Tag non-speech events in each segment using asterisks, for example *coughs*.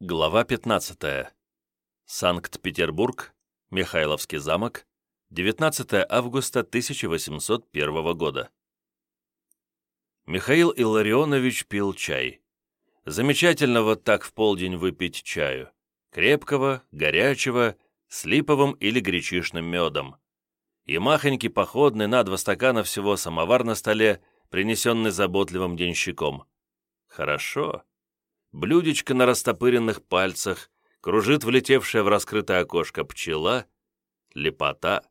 Глава 15. Санкт-Петербург, Михайловский замок, 19 августа 1801 года. Михаил Илларионович пил чай. Замечательно вот так в полдень выпить чаю. Крепкого, горячего, с липовым или гречишным медом. И махонький походный на два стакана всего самовар на столе, принесенный заботливым денщиком. Хорошо блюдечко на растопыренных пальцах, кружит влетевшая в раскрытое окошко пчела, лепота.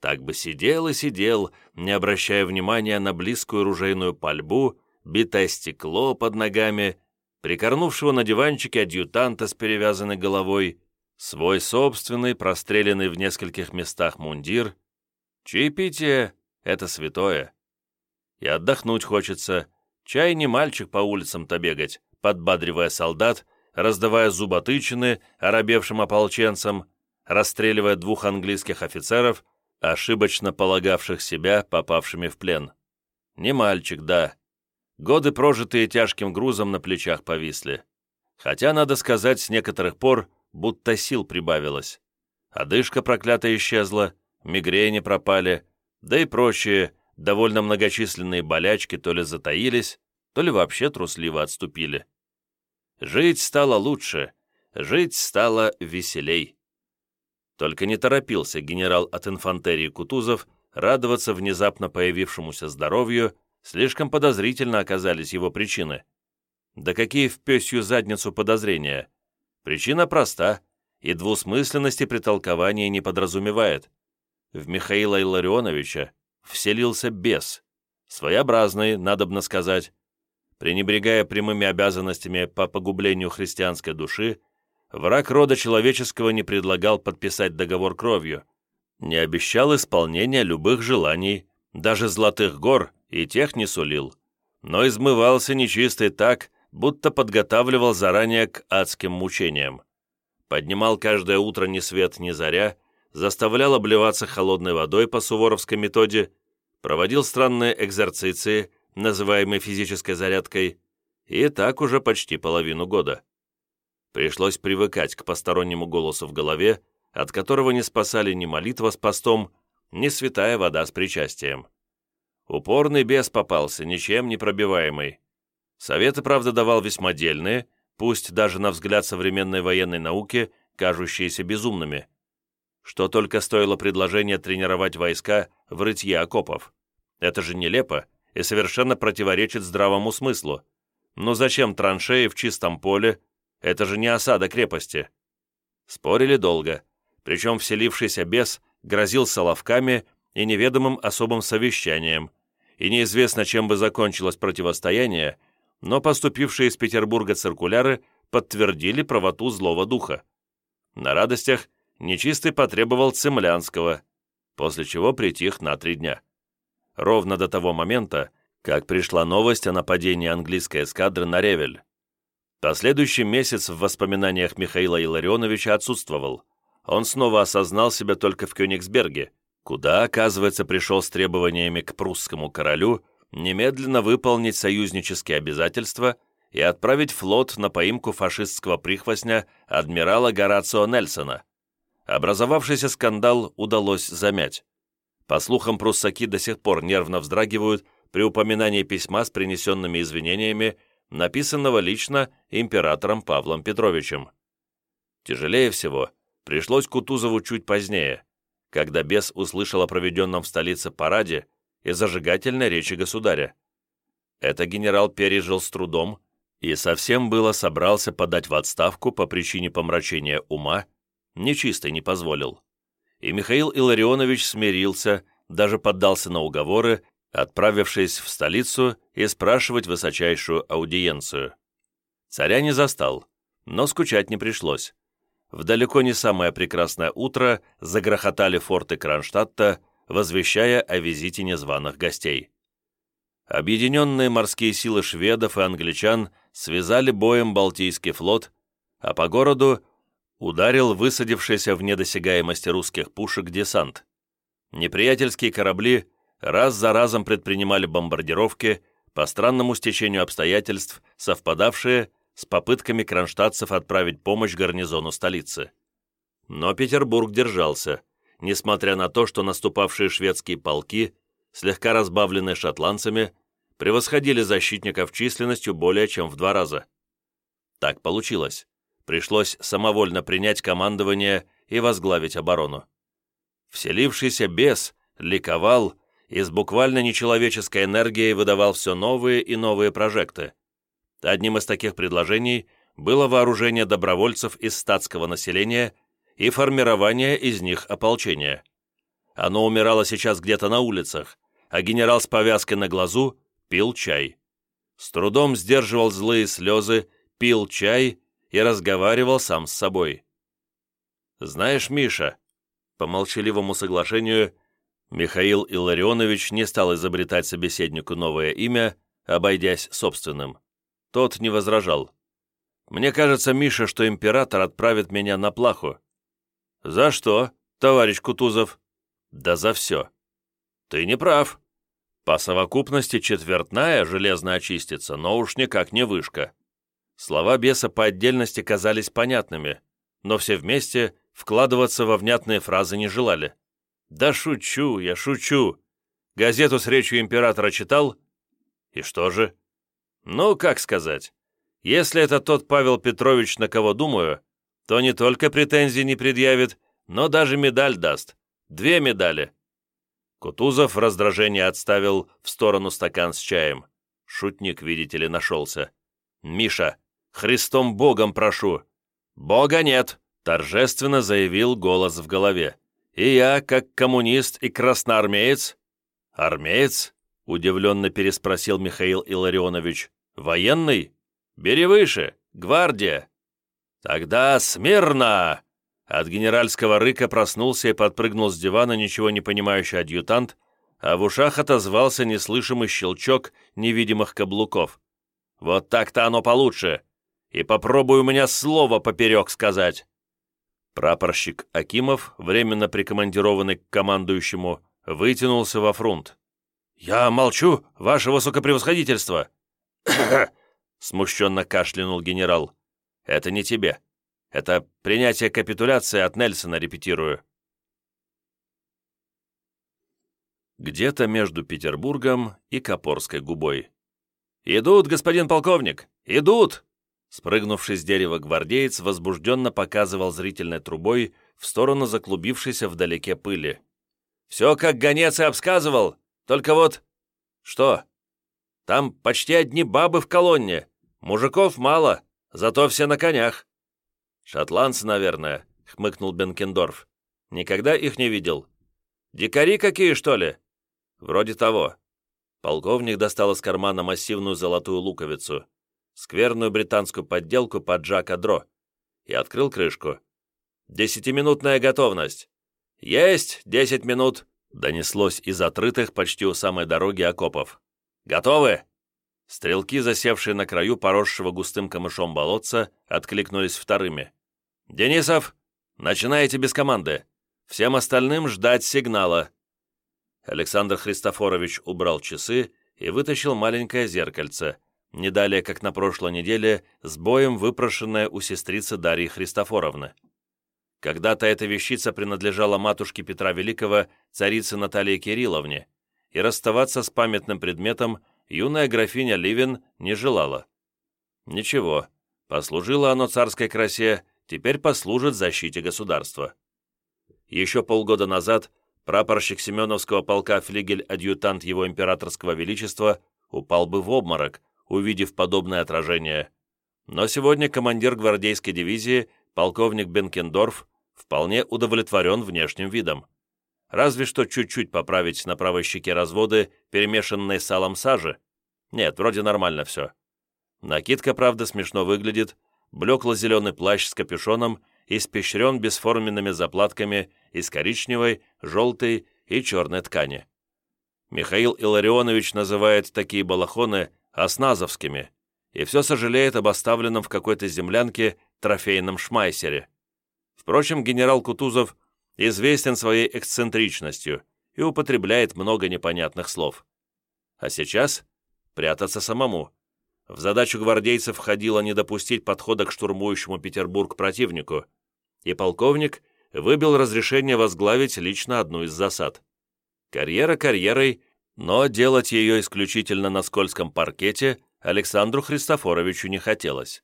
Так бы сидел и сидел, не обращая внимания на близкую ружейную пальбу, битое стекло под ногами, прикорнувшего на диванчике адъютанта с перевязанной головой, свой собственный, простреленный в нескольких местах мундир. Чаепитие — это святое. И отдохнуть хочется. Чай не мальчик по улицам-то бегать, подбадривая солдат, раздавая зуботычины оробевшим ополченцам, расстреливая двух английских офицеров, ошибочно полагавших себя попавшими в плен. Не мальчик, да. Годы, прожитые тяжким грузом, на плечах повисли. Хотя, надо сказать, с некоторых пор будто сил прибавилось. Одышка проклятая исчезла, мигрени пропали, да и прочие, довольно многочисленные болячки то ли затаились, то ли вообще трусливо отступили. Жить стало лучше, жить стало веселей. Только не торопился генерал от инфантерии Кутузов радоваться внезапно появившемуся здоровью, слишком подозрительно оказались его причины. Да какие в пёсью задницу подозрения? Причина проста, и двусмысленности при толковании не подразумевает. В Михаила Илларионовича вселился бес, своеобразный, надобно сказать, пренебрегая прямыми обязанностями по погублению христианской души, враг рода человеческого не предлагал подписать договор кровью, не обещал исполнения любых желаний, даже золотых гор и тех не сулил, но измывался нечистый так, будто подготавливал заранее к адским мучениям. Поднимал каждое утро ни свет ни заря, заставлял обливаться холодной водой по суворовской методе, проводил странные экзорциции, называемой физической зарядкой, и так уже почти половину года. Пришлось привыкать к постороннему голосу в голове, от которого не спасали ни молитва с постом, ни святая вода с причастием. Упорный бес попался, ничем не пробиваемый. Советы, правда, давал весьма дельные, пусть даже на взгляд современной военной науки, кажущиеся безумными. Что только стоило предложение тренировать войска в рытье окопов. Это же нелепо, и совершенно противоречит здравому смыслу. Но зачем траншеи в чистом поле? Это же не осада крепости. Спорили долго, причем вселившийся бес грозил соловками и неведомым особым совещанием, и неизвестно, чем бы закончилось противостояние, но поступившие из Петербурга циркуляры подтвердили правоту злого духа. На радостях нечистый потребовал Цемлянского, после чего притих на три дня ровно до того момента, как пришла новость о нападении английской эскадры на Ревель. Последующий месяц в воспоминаниях Михаила Илларионовича отсутствовал. Он снова осознал себя только в Кёнигсберге, куда, оказывается, пришел с требованиями к прусскому королю немедленно выполнить союзнические обязательства и отправить флот на поимку фашистского прихвостня адмирала Горацио Нельсона. Образовавшийся скандал удалось замять. По слухам, пруссаки до сих пор нервно вздрагивают при упоминании письма с принесенными извинениями, написанного лично императором Павлом Петровичем. Тяжелее всего пришлось Кутузову чуть позднее, когда бес услышал о проведенном в столице параде и зажигательной речи государя. Это генерал пережил с трудом и совсем было собрался подать в отставку по причине помрачения ума, нечистый не позволил и Михаил Илларионович смирился, даже поддался на уговоры, отправившись в столицу и спрашивать высочайшую аудиенцию. Царя не застал, но скучать не пришлось. В далеко не самое прекрасное утро загрохотали форты Кронштадта, возвещая о визите незваных гостей. Объединенные морские силы шведов и англичан связали боем Балтийский флот, а по городу ударил высадившийся в недосягаемости русских пушек десант. Неприятельские корабли раз за разом предпринимали бомбардировки по странному стечению обстоятельств, совпадавшие с попытками кронштадтцев отправить помощь гарнизону столицы. Но Петербург держался, несмотря на то, что наступавшие шведские полки, слегка разбавленные шотландцами, превосходили защитников численностью более чем в два раза. Так получилось. Пришлось самовольно принять командование и возглавить оборону. Вселившийся бес ликовал и с буквально нечеловеческой энергией выдавал все новые и новые прожекты. Одним из таких предложений было вооружение добровольцев из статского населения и формирование из них ополчения. Оно умирало сейчас где-то на улицах, а генерал с повязкой на глазу пил чай. С трудом сдерживал злые слезы, пил чай и разговаривал сам с собой. «Знаешь, Миша», по молчаливому соглашению, Михаил Илларионович не стал изобретать собеседнику новое имя, обойдясь собственным. Тот не возражал. «Мне кажется, Миша, что император отправит меня на плаху». «За что, товарищ Кутузов?» «Да за все». «Ты не прав. По совокупности четвертная железно очистится, но уж никак не вышка. Слова беса по отдельности казались понятными, но все вместе вкладываться во внятные фразы не желали. «Да шучу, я шучу. Газету с речью императора читал?» «И что же?» «Ну, как сказать. Если это тот Павел Петрович, на кого думаю, то не только претензий не предъявит, но даже медаль даст. Две медали. Кутузов в раздражении отставил в сторону стакан с чаем. Шутник, видите ли, нашелся. «Миша, Христом Богом прошу!» «Бога нет!» — торжественно заявил голос в голове. «И я, как коммунист и красноармеец...» «Армеец?» — удивленно переспросил Михаил Илларионович. «Военный? Бери выше! Гвардия!» «Тогда смирно!» От генеральского рыка проснулся и подпрыгнул с дивана ничего не понимающий адъютант, а в ушах отозвался неслышимый щелчок невидимых каблуков. «Вот так-то оно получше! И попробуй у меня слово поперек сказать!» Прапорщик Акимов, временно прикомандированный к командующему, вытянулся во фронт. «Я молчу, ваше высокопревосходительство!» *coughs* смущенно кашлянул генерал. «Это не тебе. Это принятие капитуляции от Нельсона репетирую». Где-то между Петербургом и Копорской губой. «Идут, господин полковник! Идут!» Спрыгнувший с дерева гвардеец возбужденно показывал зрительной трубой в сторону заклубившейся вдалеке пыли. «Все, как гонец и обсказывал, только вот...» «Что?» «Там почти одни бабы в колонне. Мужиков мало, зато все на конях. «Шотландцы, наверное», — хмыкнул Бенкендорф. «Никогда их не видел». «Дикари какие, что ли?» «Вроде того». Полковник достал из кармана массивную золотую луковицу, скверную британскую подделку под Джака Дро, и открыл крышку. «Десятиминутная готовность!» «Есть! Десять минут!» донеслось из отрытых почти у самой дороги окопов. «Готовы?» Стрелки, засевшие на краю поросшего густым камышом болотца, откликнулись вторыми. «Денисов, начинайте без команды. Всем остальным ждать сигнала». Александр Христофорович убрал часы и вытащил маленькое зеркальце, не далее, как на прошлой неделе, с боем выпрошенное у сестрицы Дарьи Христофоровны. Когда-то эта вещица принадлежала матушке Петра Великого, царице Наталье Кирилловне, и расставаться с памятным предметом юная графиня Ливин не желала. Ничего, послужило оно царской красе теперь послужит защите государства. Еще полгода назад прапорщик Семеновского полка флигель-адъютант его императорского величества упал бы в обморок, увидев подобное отражение. Но сегодня командир гвардейской дивизии, полковник Бенкендорф, вполне удовлетворен внешним видом. Разве что чуть-чуть поправить на правой щеке разводы, перемешанные салом сажи. Нет, вроде нормально все. Накидка, правда, смешно выглядит, блекло-зеленый плащ с капюшоном испещрен бесформенными заплатками из коричневой, желтой и черной ткани. Михаил Илларионович называет такие балахоны осназовскими и все сожалеет об оставленном в какой-то землянке трофейном шмайсере. Впрочем, генерал Кутузов известен своей эксцентричностью и употребляет много непонятных слов. А сейчас прятаться самому. В задачу гвардейцев входило не допустить подхода к штурмующему Петербург противнику, и полковник выбил разрешение возглавить лично одну из засад. Карьера карьерой, но делать ее исключительно на скользком паркете Александру Христофоровичу не хотелось.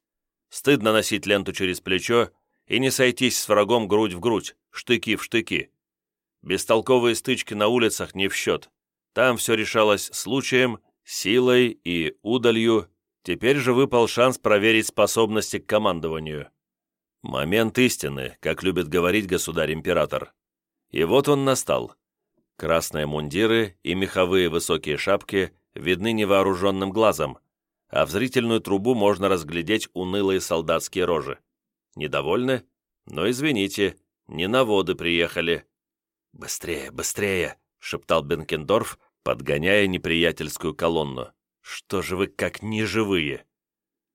Стыдно носить ленту через плечо и не сойтись с врагом грудь в грудь, штыки в штыки. Бестолковые стычки на улицах не в счет. Там все решалось случаем, силой и удалью, Теперь же выпал шанс проверить способности к командованию. Момент истины, как любит говорить государь-император. И вот он настал. Красные мундиры и меховые высокие шапки видны невооруженным глазом, а в зрительную трубу можно разглядеть унылые солдатские рожи. Недовольны? Но извините, не на воды приехали. «Быстрее, быстрее!» — шептал Бенкендорф, подгоняя неприятельскую колонну. Что же вы как неживые?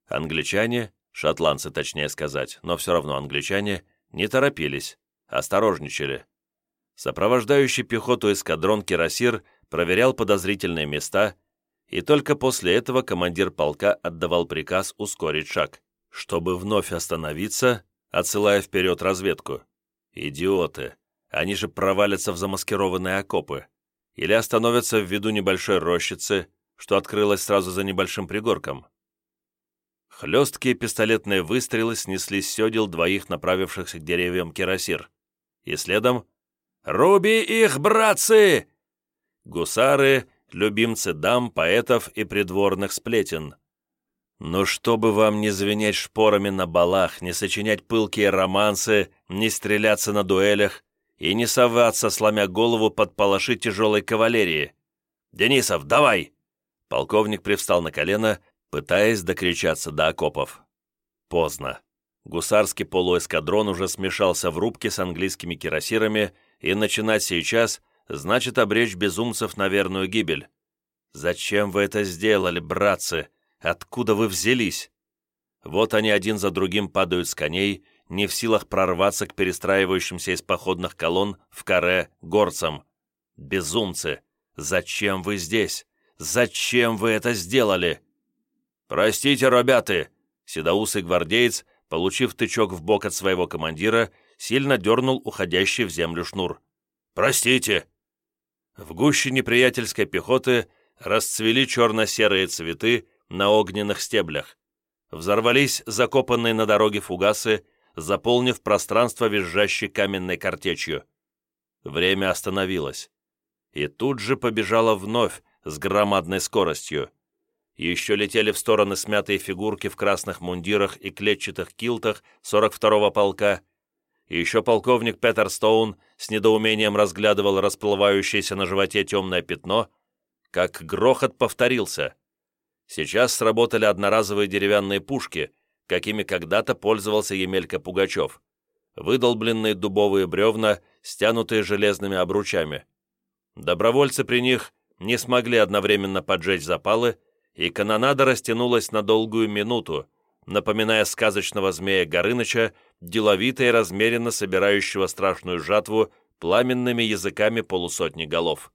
Англичане, шотландцы точнее сказать, но все равно англичане, не торопились, осторожничали. Сопровождающий пехоту эскадрон Кирасир проверял подозрительные места, и только после этого командир полка отдавал приказ ускорить шаг, чтобы вновь остановиться, отсылая вперед разведку. Идиоты! Они же провалятся в замаскированные окопы. Или остановятся в виду небольшой рощицы, что открылось сразу за небольшим пригорком. Хлесткие пистолетные выстрелы снесли с седел двоих направившихся к деревьям кирасир. И следом «Руби их, братцы!» Гусары, любимцы дам, поэтов и придворных сплетен. Но чтобы вам не звенеть шпорами на балах, не сочинять пылкие романсы, не стреляться на дуэлях и не соваться, сломя голову под палаши тяжелой кавалерии. «Денисов, давай!» Полковник привстал на колено, пытаясь докричаться до окопов. Поздно. Гусарский полуэскадрон уже смешался в рубке с английскими кирасирами, и начинать сейчас значит обречь безумцев на верную гибель. «Зачем вы это сделали, братцы? Откуда вы взялись?» Вот они один за другим падают с коней, не в силах прорваться к перестраивающимся из походных колонн в каре горцам. «Безумцы! Зачем вы здесь? Зачем вы это сделали?» «Простите, ребята!» Седоусый гвардеец, получив тычок в бок от своего командира, сильно дернул уходящий в землю шнур. «Простите!» В гуще неприятельской пехоты расцвели черно-серые цветы на огненных стеблях. Взорвались закопанные на дороге фугасы, заполнив пространство визжащей каменной картечью. Время остановилось. И тут же побежало вновь, с громадной скоростью. Еще летели в стороны смятые фигурки в красных мундирах и клетчатых килтах 42-го полка. Еще полковник Петер Стоун с недоумением разглядывал расплывающееся на животе темное пятно, как грохот повторился. Сейчас сработали одноразовые деревянные пушки, какими когда-то пользовался Емелька Пугачев. Выдолбленные дубовые бревна, стянутые железными обручами. Добровольцы при них не смогли одновременно поджечь запалы, и канонада растянулась на долгую минуту, напоминая сказочного змея Горыныча, деловито и размеренно собирающего страшную жатву пламенными языками полусотни голов.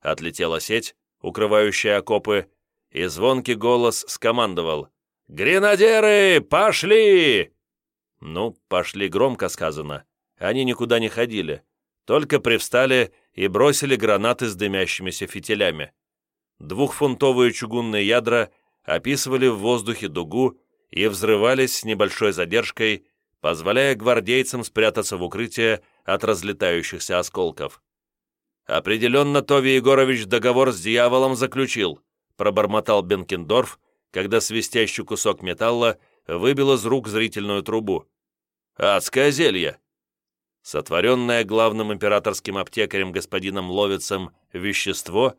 Отлетела сеть, укрывающая окопы, и звонкий голос скомандовал «Гренадеры, пошли!» Ну, пошли громко сказано. Они никуда не ходили, только привстали и бросили гранаты с дымящимися фитилями. Двухфунтовые чугунные ядра описывали в воздухе дугу и взрывались с небольшой задержкой, позволяя гвардейцам спрятаться в укрытие от разлетающихся осколков. «Определенно Тови Егорович договор с дьяволом заключил», пробормотал Бенкендорф, когда свистящий кусок металла выбил из рук зрительную трубу. «Адское зелье!» Сотворенное главным императорским аптекарем господином Ловицем вещество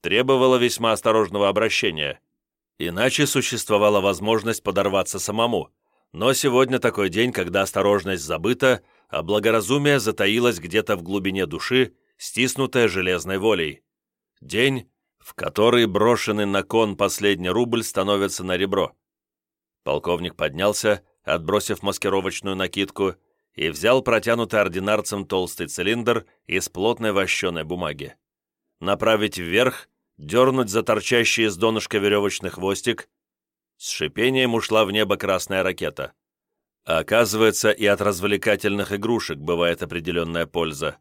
требовало весьма осторожного обращения. Иначе существовала возможность подорваться самому. Но сегодня такой день, когда осторожность забыта, а благоразумие затаилось где-то в глубине души, стиснутое железной волей. День, в который брошенный на кон последний рубль становится на ребро. Полковник поднялся, отбросив маскировочную накидку, и взял протянутый ординарцем толстый цилиндр из плотной вощеной бумаги. Направить вверх, дернуть за торчащий из донышка веревочный хвостик. С шипением ушла в небо красная ракета. оказывается, и от развлекательных игрушек бывает определенная польза.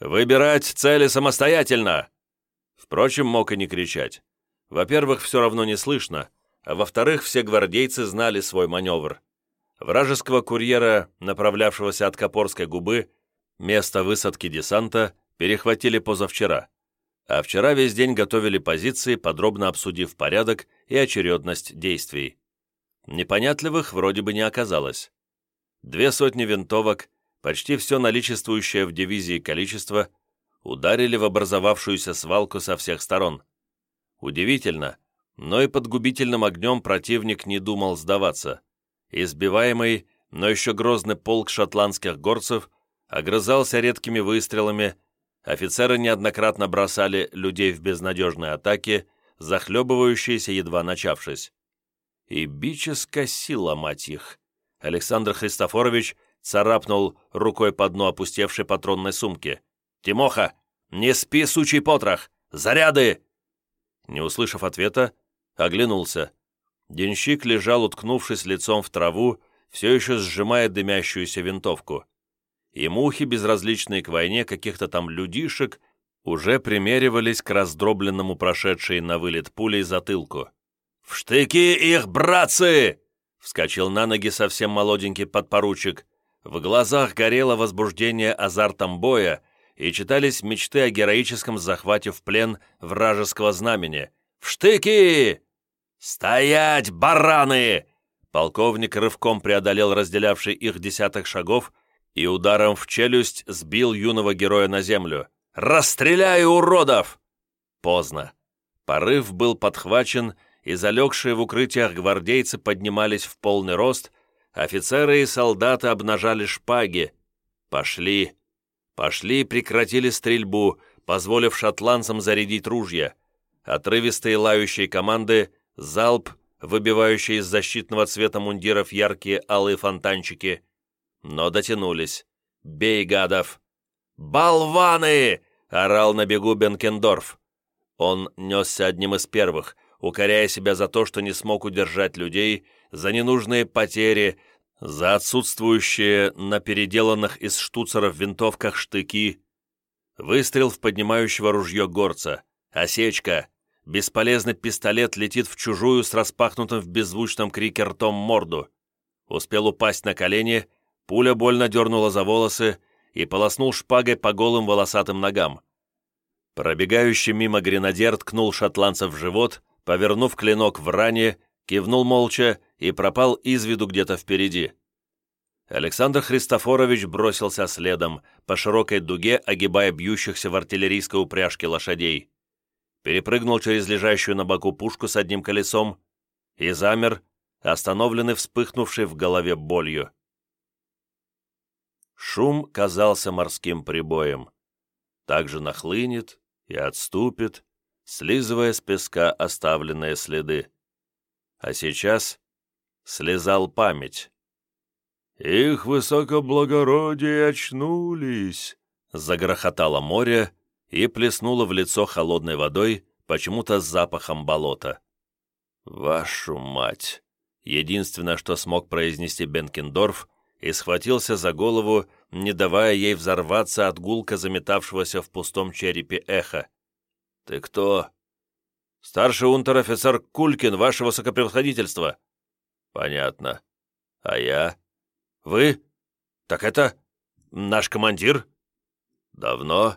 «Выбирать цели самостоятельно!» Впрочем, мог и не кричать. Во-первых, все равно не слышно, а во-вторых, все гвардейцы знали свой маневр. Вражеского курьера, направлявшегося от Копорской губы, место высадки десанта перехватили позавчера, а вчера весь день готовили позиции, подробно обсудив порядок и очередность действий. Непонятливых вроде бы не оказалось. Две сотни винтовок, почти все наличествующее в дивизии количество, ударили в образовавшуюся свалку со всех сторон. Удивительно, но и под губительным огнем противник не думал сдаваться. Избиваемый, но еще грозный полк шотландских горцев огрызался редкими выстрелами, офицеры неоднократно бросали людей в безнадежные атаки, захлебывающиеся, едва начавшись. И скосила, мать их. Александр Христофорович царапнул рукой по дну опустевшей патронной сумки. «Тимоха, не спи, сучий потрох! Заряды!» Не услышав ответа, оглянулся. Денщик лежал, уткнувшись лицом в траву, все еще сжимая дымящуюся винтовку. И мухи, безразличные к войне каких-то там людишек, уже примеривались к раздробленному прошедшей на вылет пулей затылку. «В штыки их, братцы!» Вскочил на ноги совсем молоденький подпоручик. В глазах горело возбуждение азартом боя, и читались мечты о героическом захвате в плен вражеского знамени. «В штыки! Стоять, бараны!» Полковник рывком преодолел разделявший их десяток шагов и ударом в челюсть сбил юного героя на землю. «Расстреляю, уродов!» Поздно. Порыв был подхвачен, и залегшие в укрытиях гвардейцы поднимались в полный рост, офицеры и солдаты обнажали шпаги. Пошли. Пошли и прекратили стрельбу, позволив шотландцам зарядить ружья. Отрывистые лающие команды, залп, выбивающие из защитного цвета мундиров яркие алые фонтанчики. Но дотянулись. «Бей, гадов!» «Болваны!» — орал на бегу Бенкендорф. Он несся одним из первых, укоряя себя за то, что не смог удержать людей, за ненужные потери, за отсутствующие на переделанных из штуцеров винтовках штыки, выстрел в поднимающего ружье горца, осечка, бесполезный пистолет летит в чужую с распахнутым в беззвучном крике ртом морду. Успел упасть на колени, пуля больно дернула за волосы и полоснул шпагой по голым волосатым ногам. Пробегающий мимо гренадер ткнул шотландца в живот, повернув клинок в ране, кивнул молча и пропал из виду где-то впереди. Александр Христофорович бросился следом, по широкой дуге огибая бьющихся в артиллерийской упряжке лошадей. Перепрыгнул через лежащую на боку пушку с одним колесом и замер, остановленный вспыхнувшей в голове болью. Шум казался морским прибоем. Также нахлынет и отступит, слизывая с песка оставленные следы. А сейчас слезал память. «Их высокоблагородие очнулись!» Загрохотало море и плеснуло в лицо холодной водой, почему-то с запахом болота. «Вашу мать!» Единственное, что смог произнести Бенкендорф, и схватился за голову, не давая ей взорваться от гулка заметавшегося в пустом черепе эха. «Ты кто?» «Старший унтер-офицер Кулькин, ваше высокопревосходительство». «Понятно. А я?» «Вы? Так это наш командир?» «Давно?»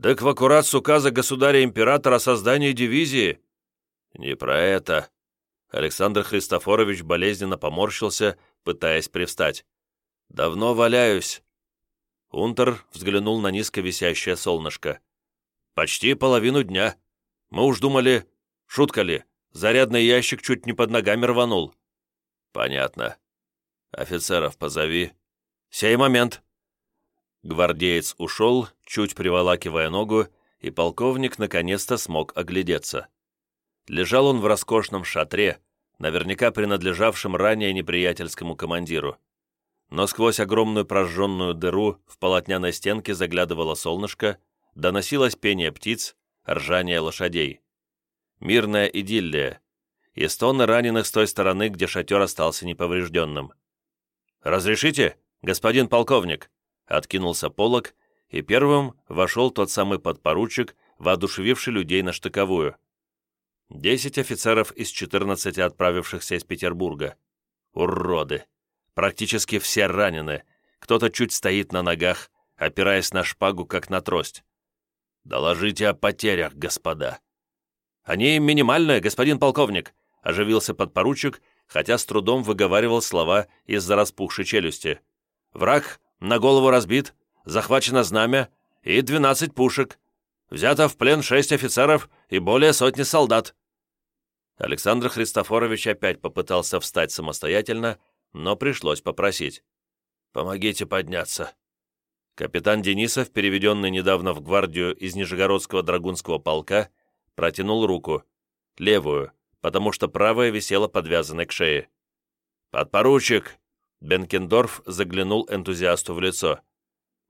«Так в аккурат с указа государя-императора о создании дивизии». «Не про это». Александр Христофорович болезненно поморщился, пытаясь привстать. «Давно валяюсь». Унтер взглянул на низко висящее солнышко. «Почти половину дня. Мы уж думали, шутка ли, зарядный ящик чуть не под ногами рванул». «Понятно. Офицеров позови». «Сей момент». Гвардеец ушел, чуть приволакивая ногу, и полковник наконец-то смог оглядеться. Лежал он в роскошном шатре, наверняка принадлежавшем ранее неприятельскому командиру. Но сквозь огромную прожженную дыру в полотняной стенке заглядывало солнышко, доносилось пение птиц, ржание лошадей. Мирная идиллия. и стоны раненых с той стороны, где шатер остался неповрежденным. «Разрешите, господин полковник?» — откинулся полог, и первым вошел тот самый подпоручик, воодушевивший людей на штыковую. Десять офицеров из четырнадцати отправившихся из Петербурга. Уроды! Практически все ранены. Кто-то чуть стоит на ногах, опираясь на шпагу, как на трость. «Доложите о потерях, господа». «Они минимальные, господин полковник», — оживился подпоручик, хотя с трудом выговаривал слова из-за распухшей челюсти. «Враг на голову разбит, захвачено знамя и двенадцать пушек. Взято в плен шесть офицеров и более сотни солдат». Александр Христофорович опять попытался встать самостоятельно, но пришлось попросить. «Помогите подняться». Капитан Денисов, переведенный недавно в гвардию из Нижегородского драгунского полка, протянул руку, левую, потому что правая висела подвязанной к шее. «Подпоручик!» Бенкендорф заглянул энтузиасту в лицо.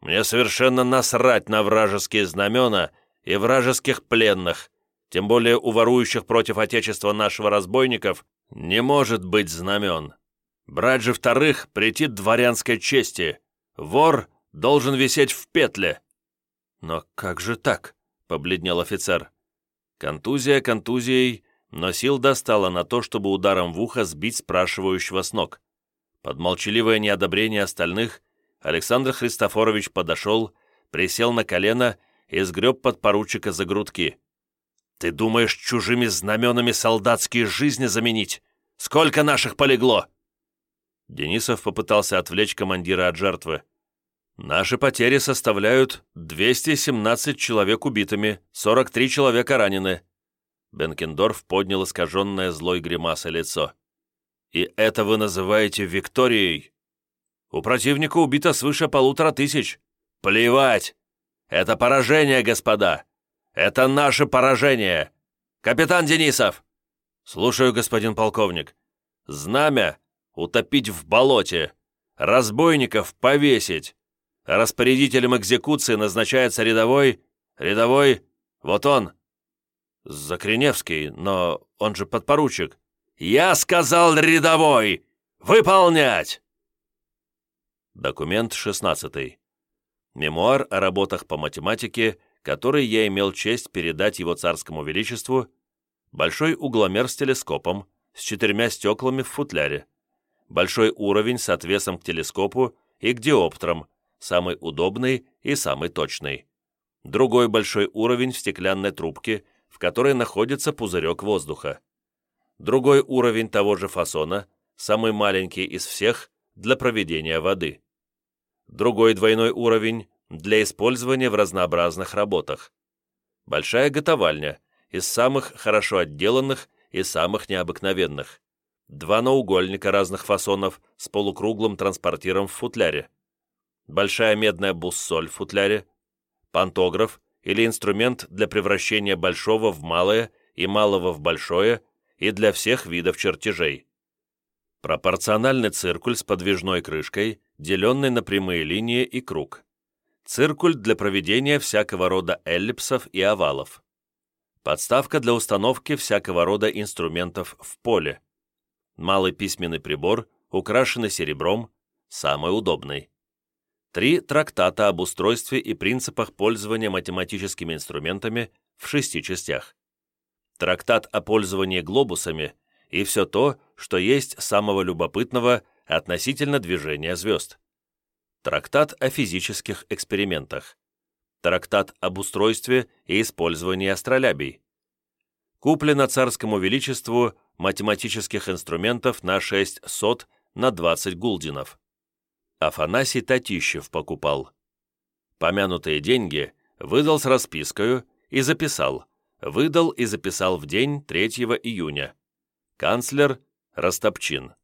«Мне совершенно насрать на вражеские знамена и вражеских пленных, тем более у ворующих против Отечества нашего разбойников не может быть знамен. Брать же вторых претит дворянской чести. Вор должен висеть в петле». «Но как же так?» — побледнел офицер. Контузия контузией, но сил достало на то, чтобы ударом в ухо сбить спрашивающего с ног. Под молчаливое неодобрение остальных Александр Христофорович подошел, присел на колено и сгреб подпоручика за грудки. «Ты думаешь, чужими знаменами солдатские жизни заменить? Сколько наших полегло?» Денисов попытался отвлечь командира от жертвы. Наши потери составляют 217 человек убитыми, 43 человека ранены. Бенкендорф поднял искаженное злой гримасой лицо. «И это вы называете Викторией? У противника убито свыше полутора тысяч. Плевать! Это поражение, господа! Это наше поражение! Капитан Денисов!» «Слушаю, господин полковник. Знамя утопить в болоте, разбойников повесить, Распорядителем экзекуции назначается рядовой... Рядовой... Вот он. Закреневский, но он же подпоручик. «Я сказал рядовой! Выполнять!» Документ 16. Мемуар о работах по математике, который я имел честь передать его царскому величеству, большой угломер с телескопом, с четырьмя стеклами в футляре, большой уровень с отвесом к телескопу и к диоптрам, самый удобный и самый точный. Другой большой уровень в стеклянной трубке, в которой находится пузырек воздуха. Другой уровень того же фасона, самый маленький из всех, для проведения воды. Другой двойной уровень для использования в разнообразных работах. Большая готовальня из самых хорошо отделанных и самых необыкновенных. Два наугольника разных фасонов с полукруглым транспортиром в футляре большая медная буссоль в футляре, пантограф или инструмент для превращения большого в малое и малого в большое и для всех видов чертежей. Пропорциональный циркуль с подвижной крышкой, деленный на прямые линии и круг. Циркуль для проведения всякого рода эллипсов и овалов. Подставка для установки всякого рода инструментов в поле. Малый письменный прибор, украшенный серебром, самый удобный. Три трактата об устройстве и принципах пользования математическими инструментами в шести частях. Трактат о пользовании глобусами и все то, что есть самого любопытного относительно движения звезд. Трактат о физических экспериментах. Трактат об устройстве и использовании астролябий. Куплено царскому величеству математических инструментов на 6 сот на 20 гулдинов. Афанасий Татищев покупал. Помянутые деньги выдал с распискою и записал. Выдал и записал в день 3 июня. Канцлер Растопчин.